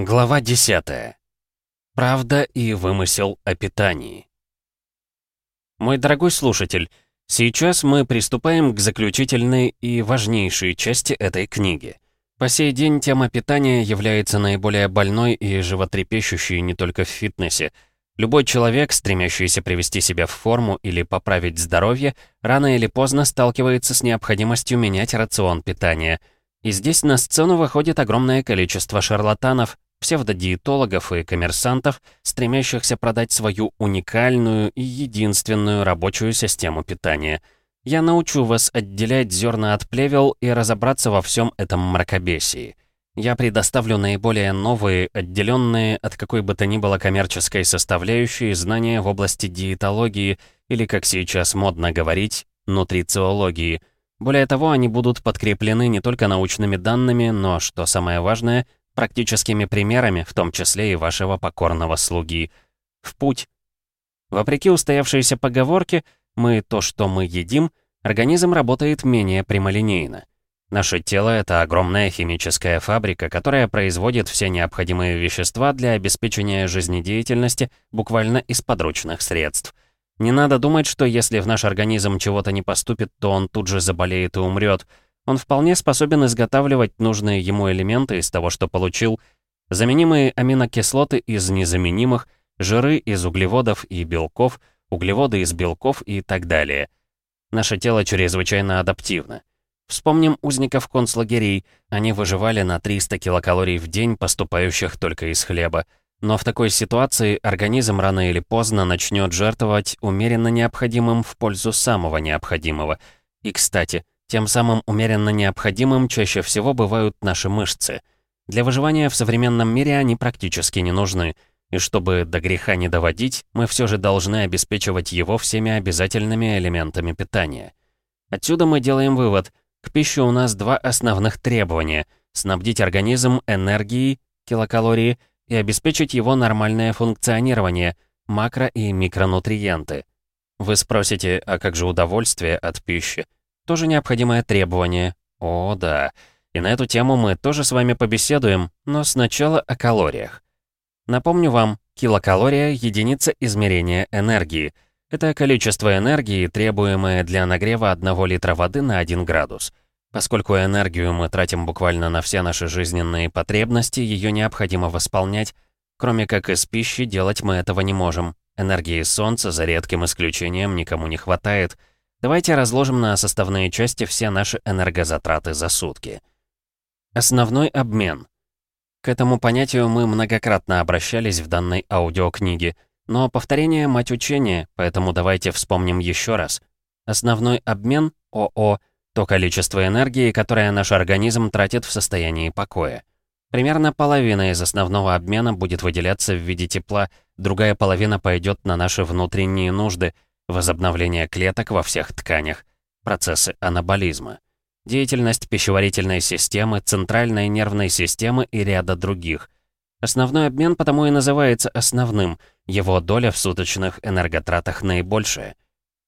Глава 10. Правда и вымысел о питании. Мой дорогой слушатель, сейчас мы приступаем к заключительной и важнейшей части этой книги. По сей день тема питания является наиболее больной и животрепещущей не только в фитнесе. Любой человек, стремящийся привести себя в форму или поправить здоровье, рано или поздно сталкивается с необходимостью менять рацион питания – и здесь на сцену выходит огромное количество шарлатанов, псевдодиетологов и коммерсантов, стремящихся продать свою уникальную и единственную рабочую систему питания. Я научу вас отделять зерна от плевел и разобраться во всем этом мракобесии. Я предоставлю наиболее новые, отделенные от какой бы то ни было коммерческой составляющей знания в области диетологии или, как сейчас модно говорить, нутрициологии. Более того, они будут подкреплены не только научными данными, но, что самое важное, практическими примерами, в том числе и вашего покорного слуги. В путь. Вопреки устоявшейся поговорке «мы то, что мы едим», организм работает менее прямолинейно. Наше тело — это огромная химическая фабрика, которая производит все необходимые вещества для обеспечения жизнедеятельности буквально из подручных средств. Не надо думать, что если в наш организм чего-то не поступит, то он тут же заболеет и умрет — он вполне способен изготавливать нужные ему элементы из того, что получил, заменимые аминокислоты из незаменимых, жиры из углеводов и белков, углеводы из белков и так далее. Наше тело чрезвычайно адаптивно. Вспомним узников концлагерей, они выживали на 300 килокалорий в день, поступающих только из хлеба. Но в такой ситуации организм рано или поздно начнет жертвовать умеренно необходимым в пользу самого необходимого. И, кстати, тем самым умеренно необходимым чаще всего бывают наши мышцы. Для выживания в современном мире они практически не нужны. И чтобы до греха не доводить, мы все же должны обеспечивать его всеми обязательными элементами питания. Отсюда мы делаем вывод. К пище у нас два основных требования – снабдить организм энергией, килокалории, и обеспечить его нормальное функционирование, макро- и микронутриенты. Вы спросите, а как же удовольствие от пищи? Тоже необходимое требование. О, да. И на эту тему мы тоже с вами побеседуем, но сначала о калориях. Напомню вам, килокалория — единица измерения энергии. Это количество энергии, требуемое для нагрева 1 литра воды на 1 градус. Поскольку энергию мы тратим буквально на все наши жизненные потребности, ее необходимо восполнять. Кроме как из пищи, делать мы этого не можем. Энергии солнца, за редким исключением, никому не хватает — Давайте разложим на составные части все наши энергозатраты за сутки. Основной обмен. К этому понятию мы многократно обращались в данной аудиокниге, но повторение — мать учения, поэтому давайте вспомним еще раз. Основной обмен — ОО — то количество энергии, которое наш организм тратит в состоянии покоя. Примерно половина из основного обмена будет выделяться в виде тепла, другая половина пойдет на наши внутренние нужды — возобновление клеток во всех тканях, процессы анаболизма, деятельность пищеварительной системы, центральной нервной системы и ряда других. Основной обмен потому и называется основным, его доля в суточных энерготратах наибольшая.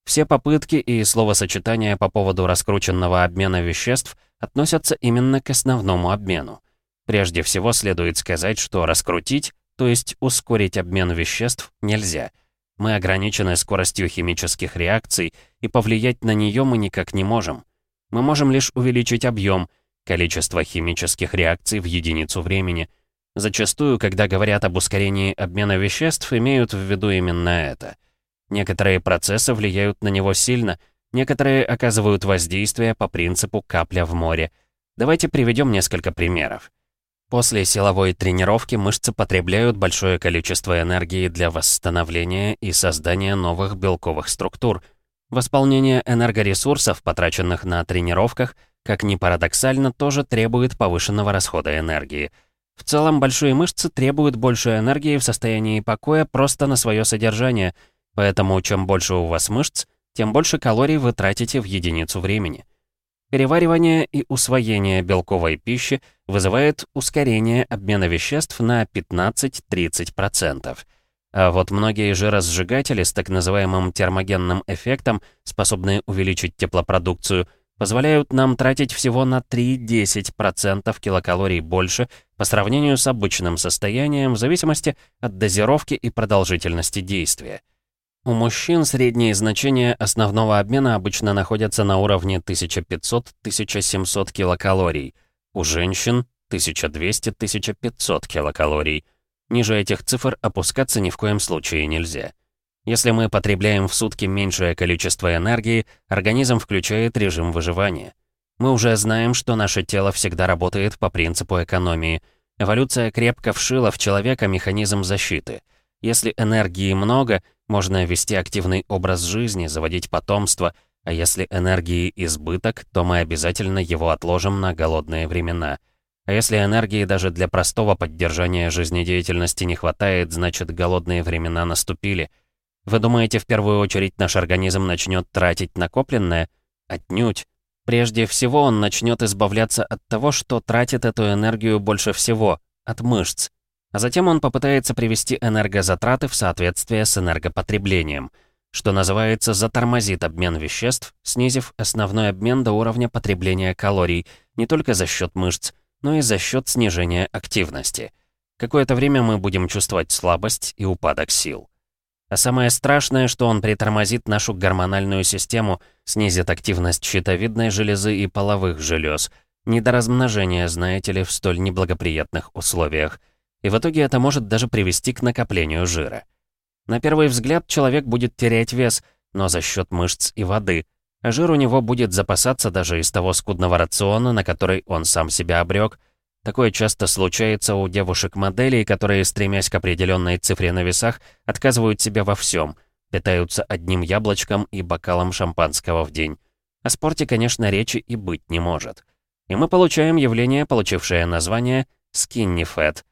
Все попытки и словосочетания по поводу раскрученного обмена веществ относятся именно к основному обмену. Прежде всего следует сказать, что раскрутить, то есть ускорить обмен веществ, нельзя – мы ограничены скоростью химических реакций, и повлиять на нее мы никак не можем. Мы можем лишь увеличить объем, количество химических реакций в единицу времени. Зачастую, когда говорят об ускорении обмена веществ, имеют в виду именно это. Некоторые процессы влияют на него сильно, некоторые оказывают воздействие по принципу «капля в море». Давайте приведем несколько примеров. После силовой тренировки мышцы потребляют большое количество энергии для восстановления и создания новых белковых структур. Восполнение энергоресурсов, потраченных на тренировках, как ни парадоксально, тоже требует повышенного расхода энергии. В целом, большие мышцы требуют больше энергии в состоянии покоя просто на свое содержание, поэтому чем больше у вас мышц, тем больше калорий вы тратите в единицу времени. Переваривание и усвоение белковой пищи вызывает ускорение обмена веществ на 15-30%. А вот многие жиросжигатели с так называемым термогенным эффектом, способные увеличить теплопродукцию, позволяют нам тратить всего на 3-10% килокалорий больше по сравнению с обычным состоянием в зависимости от дозировки и продолжительности действия. У мужчин средние значения основного обмена обычно находятся на уровне 1500-1700 килокалорий, у женщин 1200-1500 килокалорий. Ниже этих цифр опускаться ни в коем случае нельзя. Если мы потребляем в сутки меньшее количество энергии, организм включает режим выживания. Мы уже знаем, что наше тело всегда работает по принципу экономии. Эволюция крепко вшила в человека механизм защиты. Если энергии много, можно вести активный образ жизни, заводить потомство, а если энергии избыток, то мы обязательно его отложим на голодные времена. А если энергии даже для простого поддержания жизнедеятельности не хватает, значит голодные времена наступили. Вы думаете, в первую очередь наш организм начнет тратить накопленное? Отнюдь. Прежде всего он начнет избавляться от того, что тратит эту энергию больше всего, от мышц. А затем он попытается привести энергозатраты в соответствие с энергопотреблением, что называется затормозит обмен веществ, снизив основной обмен до уровня потребления калорий не только за счет мышц, но и за счет снижения активности. Какое-то время мы будем чувствовать слабость и упадок сил. А самое страшное, что он притормозит нашу гормональную систему, снизит активность щитовидной железы и половых желез. Не до размножения, знаете ли, в столь неблагоприятных условиях – и в итоге это может даже привести к накоплению жира. На первый взгляд человек будет терять вес, но за счет мышц и воды, а жир у него будет запасаться даже из того скудного рациона, на который он сам себя обрек. Такое часто случается у девушек-моделей, которые, стремясь к определенной цифре на весах, отказывают себе во всем, питаются одним яблочком и бокалом шампанского в день. О спорте, конечно, речи и быть не может. И мы получаем явление, получившее название «skinny fat»,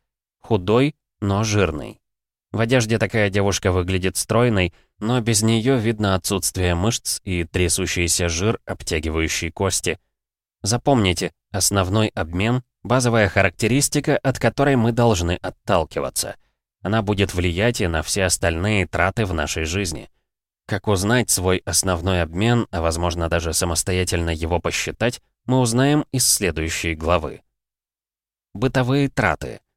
Худой, но жирный. В одежде такая девушка выглядит стройной, но без нее видно отсутствие мышц и трясущийся жир, обтягивающий кости. Запомните, основной обмен — базовая характеристика, от которой мы должны отталкиваться. Она будет влиять и на все остальные траты в нашей жизни. Как узнать свой основной обмен, а возможно даже самостоятельно его посчитать, мы узнаем из следующей главы. Бытовые траты —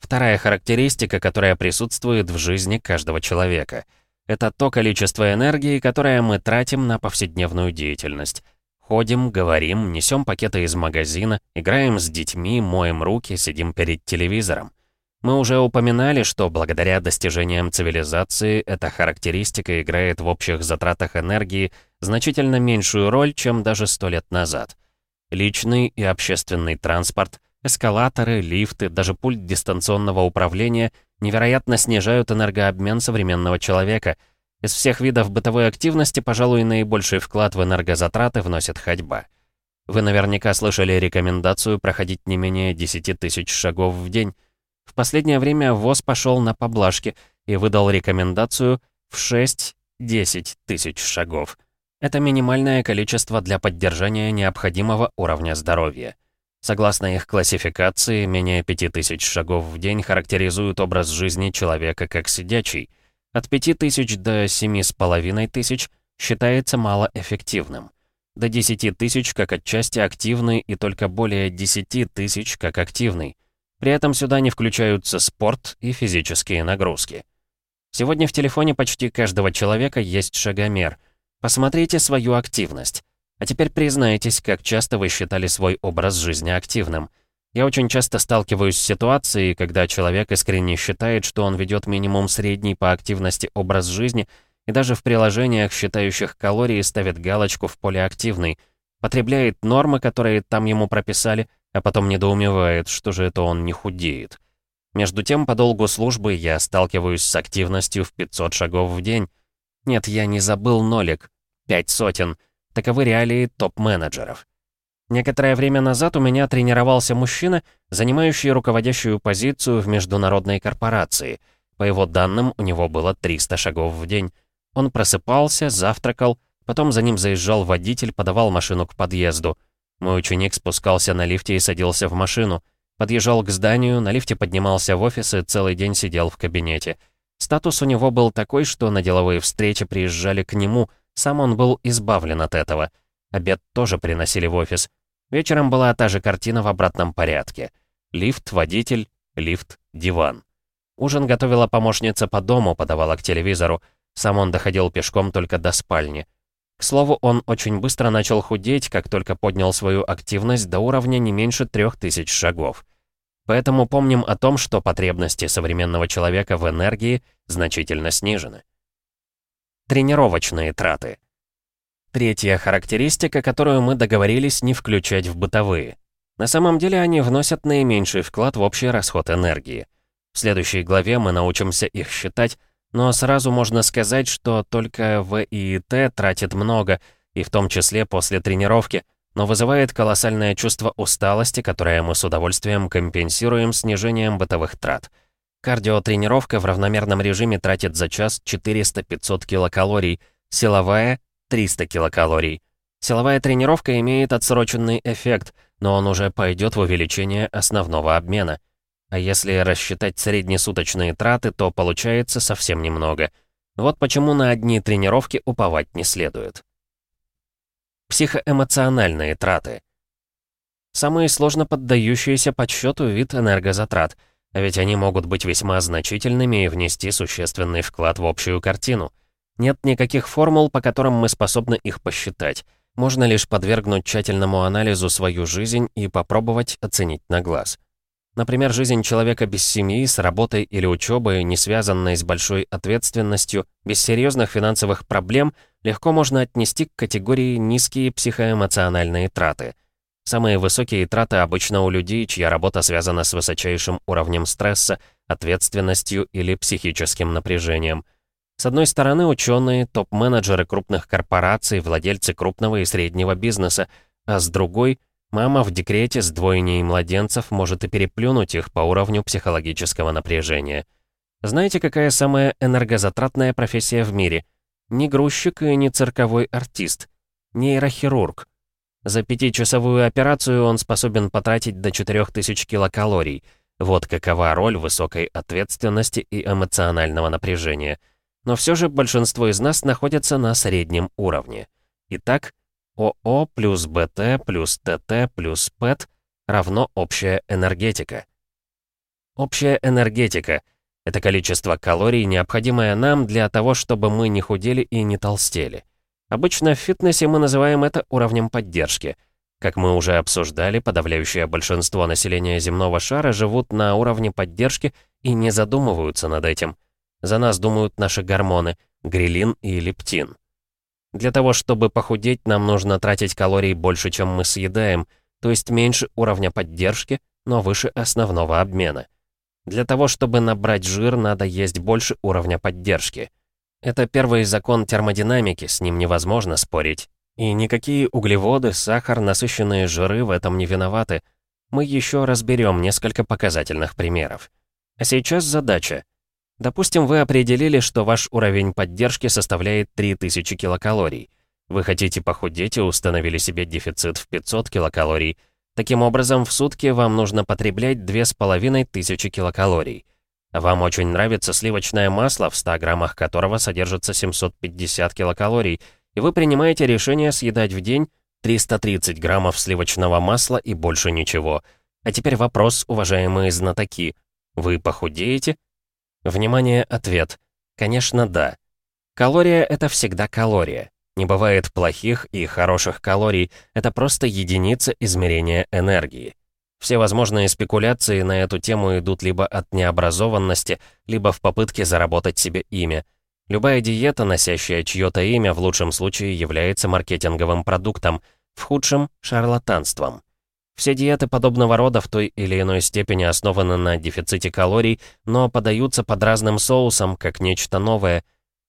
Вторая характеристика, которая присутствует в жизни каждого человека. Это то количество энергии, которое мы тратим на повседневную деятельность. Ходим, говорим, несем пакеты из магазина, играем с детьми, моем руки, сидим перед телевизором. Мы уже упоминали, что благодаря достижениям цивилизации эта характеристика играет в общих затратах энергии значительно меньшую роль, чем даже сто лет назад. Личный и общественный транспорт Эскалаторы, лифты, даже пульт дистанционного управления невероятно снижают энергообмен современного человека. Из всех видов бытовой активности, пожалуй, наибольший вклад в энергозатраты вносит ходьба. Вы наверняка слышали рекомендацию проходить не менее 10 тысяч шагов в день. В последнее время ВОЗ пошел на поблажки и выдал рекомендацию в 6-10 тысяч шагов. Это минимальное количество для поддержания необходимого уровня здоровья. Согласно их классификации, менее 5000 шагов в день характеризуют образ жизни человека как сидячий. От 5000 до 7500 считается малоэффективным. До 10 тысяч как отчасти активный и только более 10 тысяч как активный. При этом сюда не включаются спорт и физические нагрузки. Сегодня в телефоне почти каждого человека есть шагомер. Посмотрите свою активность. А теперь признайтесь, как часто вы считали свой образ жизни активным. Я очень часто сталкиваюсь с ситуацией, когда человек искренне считает, что он ведет минимум средний по активности образ жизни, и даже в приложениях, считающих калории, ставит галочку в поле «активный», потребляет нормы, которые там ему прописали, а потом недоумевает, что же это он не худеет. Между тем, по долгу службы я сталкиваюсь с активностью в 500 шагов в день. Нет, я не забыл нолик. Пять сотен — Таковы реалии топ-менеджеров. Некоторое время назад у меня тренировался мужчина, занимающий руководящую позицию в международной корпорации. По его данным, у него было 300 шагов в день. Он просыпался, завтракал, потом за ним заезжал водитель, подавал машину к подъезду. Мой ученик спускался на лифте и садился в машину. Подъезжал к зданию, на лифте поднимался в офис и целый день сидел в кабинете. Статус у него был такой, что на деловые встречи приезжали к нему — сам он был избавлен от этого. Обед тоже приносили в офис. Вечером была та же картина в обратном порядке. Лифт, водитель, лифт, диван. Ужин готовила помощница по дому, подавала к телевизору. Сам он доходил пешком только до спальни. К слову, он очень быстро начал худеть, как только поднял свою активность до уровня не меньше трех тысяч шагов. Поэтому помним о том, что потребности современного человека в энергии значительно снижены. Тренировочные траты. Третья характеристика, которую мы договорились не включать в бытовые. На самом деле они вносят наименьший вклад в общий расход энергии. В следующей главе мы научимся их считать, но сразу можно сказать, что только В и Т тратит много, и в том числе после тренировки, но вызывает колоссальное чувство усталости, которое мы с удовольствием компенсируем снижением бытовых трат. Кардиотренировка в равномерном режиме тратит за час 400-500 килокалорий, силовая — 300 килокалорий. Силовая тренировка имеет отсроченный эффект, но он уже пойдет в увеличение основного обмена. А если рассчитать среднесуточные траты, то получается совсем немного. Вот почему на одни тренировки уповать не следует. Психоэмоциональные траты. Самые сложно поддающиеся подсчету вид энергозатрат — ведь они могут быть весьма значительными и внести существенный вклад в общую картину. Нет никаких формул, по которым мы способны их посчитать. Можно лишь подвергнуть тщательному анализу свою жизнь и попробовать оценить на глаз. Например, жизнь человека без семьи, с работой или учебой, не связанной с большой ответственностью, без серьезных финансовых проблем, легко можно отнести к категории низкие психоэмоциональные траты – Самые высокие траты обычно у людей, чья работа связана с высочайшим уровнем стресса, ответственностью или психическим напряжением. С одной стороны, ученые, топ-менеджеры крупных корпораций, владельцы крупного и среднего бизнеса, а с другой, мама в декрете с двойней младенцев может и переплюнуть их по уровню психологического напряжения. Знаете, какая самая энергозатратная профессия в мире? Не грузчик и не цирковой артист. Нейрохирург. За пятичасовую операцию он способен потратить до 4000 килокалорий. Вот какова роль высокой ответственности и эмоционального напряжения. Но все же большинство из нас находятся на среднем уровне. Итак, ОО плюс БТ плюс ТТ плюс ПЭТ равно общая энергетика. Общая энергетика — это количество калорий, необходимое нам для того, чтобы мы не худели и не толстели. Обычно в фитнесе мы называем это уровнем поддержки. Как мы уже обсуждали, подавляющее большинство населения земного шара живут на уровне поддержки и не задумываются над этим. За нас думают наши гормоны – грилин и лептин. Для того, чтобы похудеть, нам нужно тратить калорий больше, чем мы съедаем, то есть меньше уровня поддержки, но выше основного обмена. Для того, чтобы набрать жир, надо есть больше уровня поддержки – это первый закон термодинамики, с ним невозможно спорить. И никакие углеводы, сахар, насыщенные жиры в этом не виноваты. Мы еще разберем несколько показательных примеров. А сейчас задача. Допустим, вы определили, что ваш уровень поддержки составляет 3000 килокалорий. Вы хотите похудеть и установили себе дефицит в 500 килокалорий. Таким образом, в сутки вам нужно потреблять 2500 килокалорий. Вам очень нравится сливочное масло, в 100 граммах которого содержится 750 килокалорий, и вы принимаете решение съедать в день 330 граммов сливочного масла и больше ничего. А теперь вопрос, уважаемые знатоки. Вы похудеете? Внимание, ответ. Конечно, да. Калория — это всегда калория. Не бывает плохих и хороших калорий, это просто единица измерения энергии. Все возможные спекуляции на эту тему идут либо от необразованности, либо в попытке заработать себе имя. Любая диета, носящая чье-то имя, в лучшем случае является маркетинговым продуктом, в худшем — шарлатанством. Все диеты подобного рода в той или иной степени основаны на дефиците калорий, но подаются под разным соусом, как нечто новое.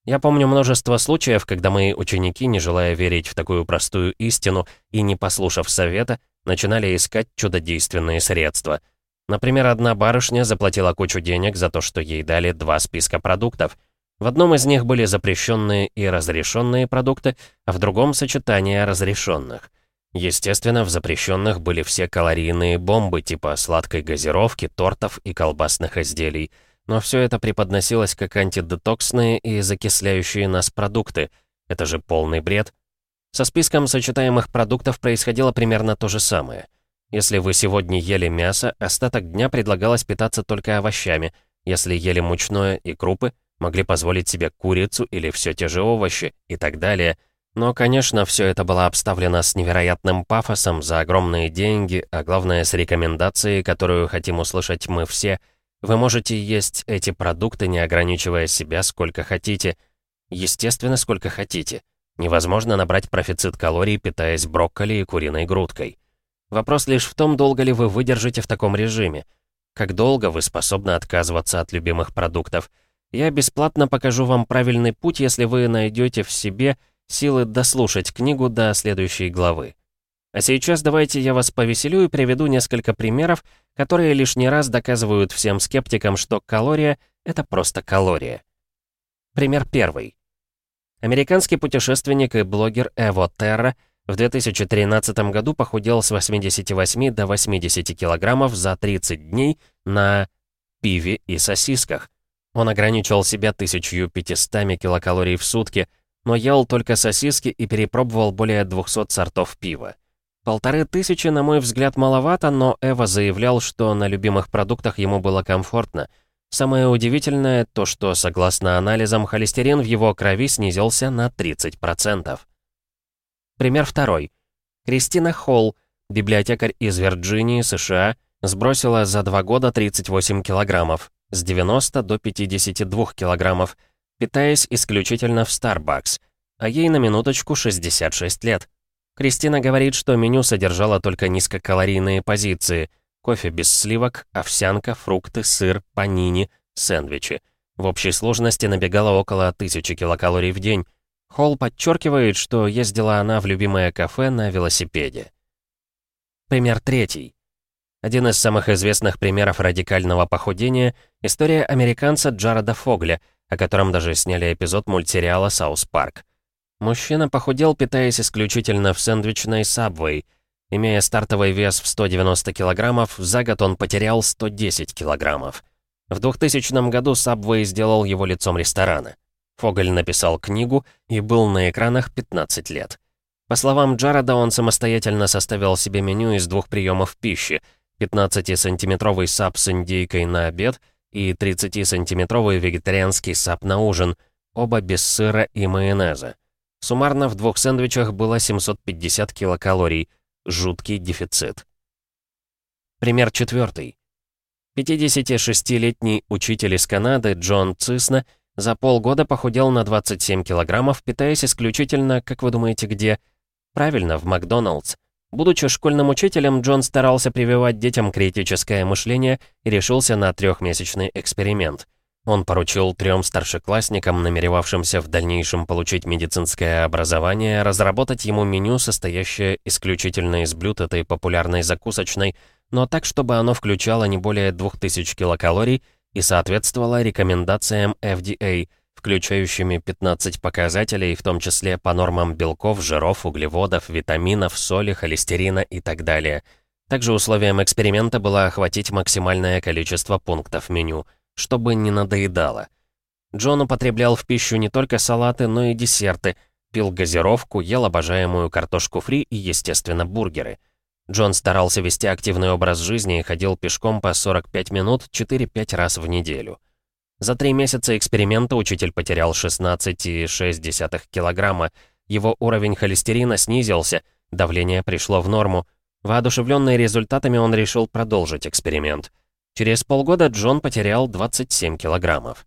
Я помню множество случаев, когда мои ученики, не желая верить в такую простую истину и не послушав совета, начинали искать чудодейственные средства. Например, одна барышня заплатила кучу денег за то, что ей дали два списка продуктов. В одном из них были запрещенные и разрешенные продукты, а в другом — сочетание разрешенных. Естественно, в запрещенных были все калорийные бомбы типа сладкой газировки, тортов и колбасных изделий. Но все это преподносилось как антидетоксные и закисляющие нас продукты. Это же полный бред. Со списком сочетаемых продуктов происходило примерно то же самое. Если вы сегодня ели мясо, остаток дня предлагалось питаться только овощами. Если ели мучное и крупы, могли позволить себе курицу или все те же овощи и так далее. Но, конечно, все это было обставлено с невероятным пафосом за огромные деньги, а главное с рекомендацией, которую хотим услышать мы все. Вы можете есть эти продукты, не ограничивая себя сколько хотите. Естественно, сколько хотите. Невозможно набрать профицит калорий, питаясь брокколи и куриной грудкой. Вопрос лишь в том, долго ли вы выдержите в таком режиме. Как долго вы способны отказываться от любимых продуктов. Я бесплатно покажу вам правильный путь, если вы найдете в себе силы дослушать книгу до следующей главы. А сейчас давайте я вас повеселю и приведу несколько примеров, которые лишний раз доказывают всем скептикам, что калория — это просто калория. Пример первый. Американский путешественник и блогер Эво Терра в 2013 году похудел с 88 до 80 килограммов за 30 дней на пиве и сосисках. Он ограничил себя 1500 килокалорий в сутки, но ел только сосиски и перепробовал более 200 сортов пива. Полторы тысячи, на мой взгляд, маловато, но Эва заявлял, что на любимых продуктах ему было комфортно — Самое удивительное то, что, согласно анализам, холестерин в его крови снизился на 30%. Пример второй. Кристина Холл, библиотекарь из Вирджинии, США, сбросила за два года 38 килограммов, с 90 до 52 килограммов, питаясь исключительно в Starbucks, а ей на минуточку 66 лет. Кристина говорит, что меню содержало только низкокалорийные позиции – Кофе без сливок, овсянка, фрукты, сыр, панини, сэндвичи. В общей сложности набегало около 1000 килокалорий в день. Холл подчеркивает, что ездила она в любимое кафе на велосипеде. Пример третий. Один из самых известных примеров радикального похудения — история американца Джареда Фогля, о котором даже сняли эпизод мультсериала «Саус Парк». Мужчина похудел, питаясь исключительно в сэндвичной Subway — Имея стартовый вес в 190 килограммов, за год он потерял 110 килограммов. В 2000 году Subway сделал его лицом ресторана. Фоголь написал книгу и был на экранах 15 лет. По словам Джареда, он самостоятельно составил себе меню из двух приемов пищи, 15-сантиметровый сап с индейкой на обед и 30-сантиметровый вегетарианский сап на ужин, оба без сыра и майонеза. Суммарно в двух сэндвичах было 750 килокалорий, жуткий дефицит. Пример четвертый. 56-летний учитель из Канады Джон Цисна за полгода похудел на 27 килограммов, питаясь исключительно, как вы думаете, где? Правильно, в Макдоналдс. Будучи школьным учителем, Джон старался прививать детям критическое мышление и решился на трехмесячный эксперимент. Он поручил трем старшеклассникам, намеревавшимся в дальнейшем получить медицинское образование, разработать ему меню, состоящее исключительно из блюд этой популярной закусочной, но так, чтобы оно включало не более 2000 килокалорий и соответствовало рекомендациям FDA, включающими 15 показателей, в том числе по нормам белков, жиров, углеводов, витаминов, соли, холестерина и так далее. Также условием эксперимента было охватить максимальное количество пунктов меню — чтобы не надоедало. Джон употреблял в пищу не только салаты, но и десерты, пил газировку, ел обожаемую картошку фри и, естественно, бургеры. Джон старался вести активный образ жизни и ходил пешком по 45 минут 4-5 раз в неделю. За три месяца эксперимента учитель потерял 16,6 килограмма, его уровень холестерина снизился, давление пришло в норму. Воодушевленный результатами он решил продолжить эксперимент — Через полгода Джон потерял 27 килограммов.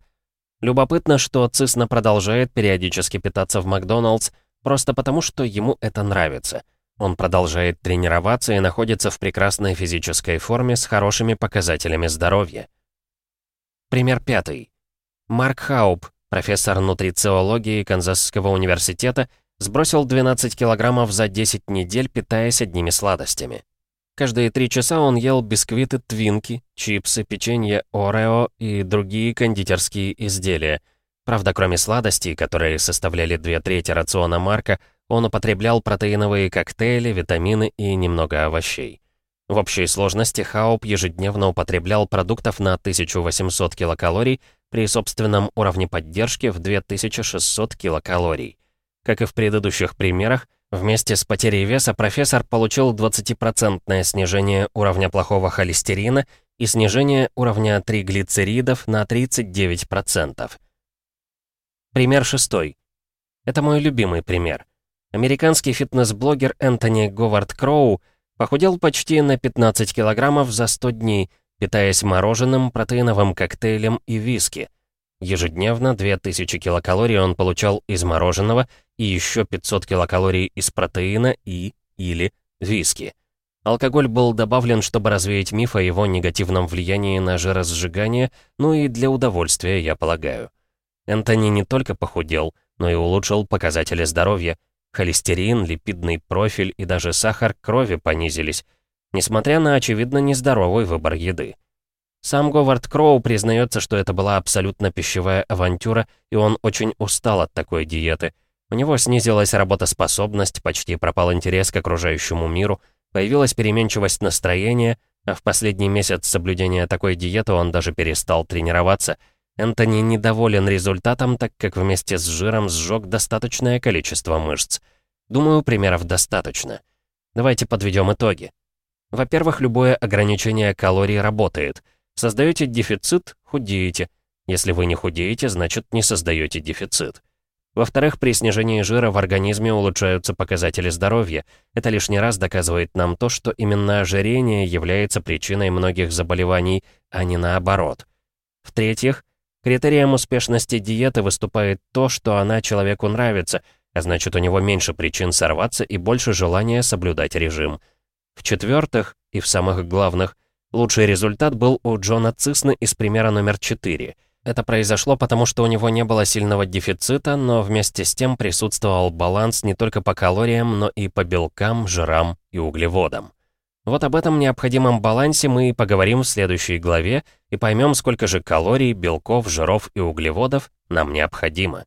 Любопытно, что Цисна продолжает периодически питаться в Макдоналдс просто потому, что ему это нравится. Он продолжает тренироваться и находится в прекрасной физической форме с хорошими показателями здоровья. Пример пятый. Марк Хауп, профессор нутрициологии Канзасского университета, сбросил 12 килограммов за 10 недель, питаясь одними сладостями. Каждые три часа он ел бисквиты Твинки, чипсы, печенье Орео и другие кондитерские изделия. Правда, кроме сладостей, которые составляли две трети рациона Марка, он употреблял протеиновые коктейли, витамины и немного овощей. В общей сложности Хауп ежедневно употреблял продуктов на 1800 килокалорий при собственном уровне поддержки в 2600 килокалорий. Как и в предыдущих примерах, Вместе с потерей веса профессор получил 20% снижение уровня плохого холестерина и снижение уровня триглицеридов на 39%. Пример шестой. Это мой любимый пример. Американский фитнес-блогер Энтони Говард Кроу похудел почти на 15 килограммов за 100 дней, питаясь мороженым, протеиновым коктейлем и виски. Ежедневно 2000 килокалорий он получал из мороженого и еще 500 килокалорий из протеина и или виски. Алкоголь был добавлен, чтобы развеять миф о его негативном влиянии на жиросжигание, ну и для удовольствия, я полагаю. Энтони не только похудел, но и улучшил показатели здоровья. Холестерин, липидный профиль и даже сахар крови понизились, несмотря на очевидно нездоровый выбор еды. Сам Говард Кроу признается, что это была абсолютно пищевая авантюра, и он очень устал от такой диеты. У него снизилась работоспособность, почти пропал интерес к окружающему миру, появилась переменчивость настроения, а в последний месяц соблюдения такой диеты он даже перестал тренироваться. Энтони недоволен результатом, так как вместе с жиром сжег достаточное количество мышц. Думаю, примеров достаточно. Давайте подведем итоги. Во-первых, любое ограничение калорий работает — Создаете дефицит – худеете. Если вы не худеете, значит не создаете дефицит. Во-вторых, при снижении жира в организме улучшаются показатели здоровья. Это лишний раз доказывает нам то, что именно ожирение является причиной многих заболеваний, а не наоборот. В-третьих, критерием успешности диеты выступает то, что она человеку нравится, а значит у него меньше причин сорваться и больше желания соблюдать режим. В-четвертых, и в самых главных – Лучший результат был у Джона Цисны из примера номер 4. Это произошло потому, что у него не было сильного дефицита, но вместе с тем присутствовал баланс не только по калориям, но и по белкам, жирам и углеводам. Вот об этом необходимом балансе мы и поговорим в следующей главе и поймем, сколько же калорий, белков, жиров и углеводов нам необходимо.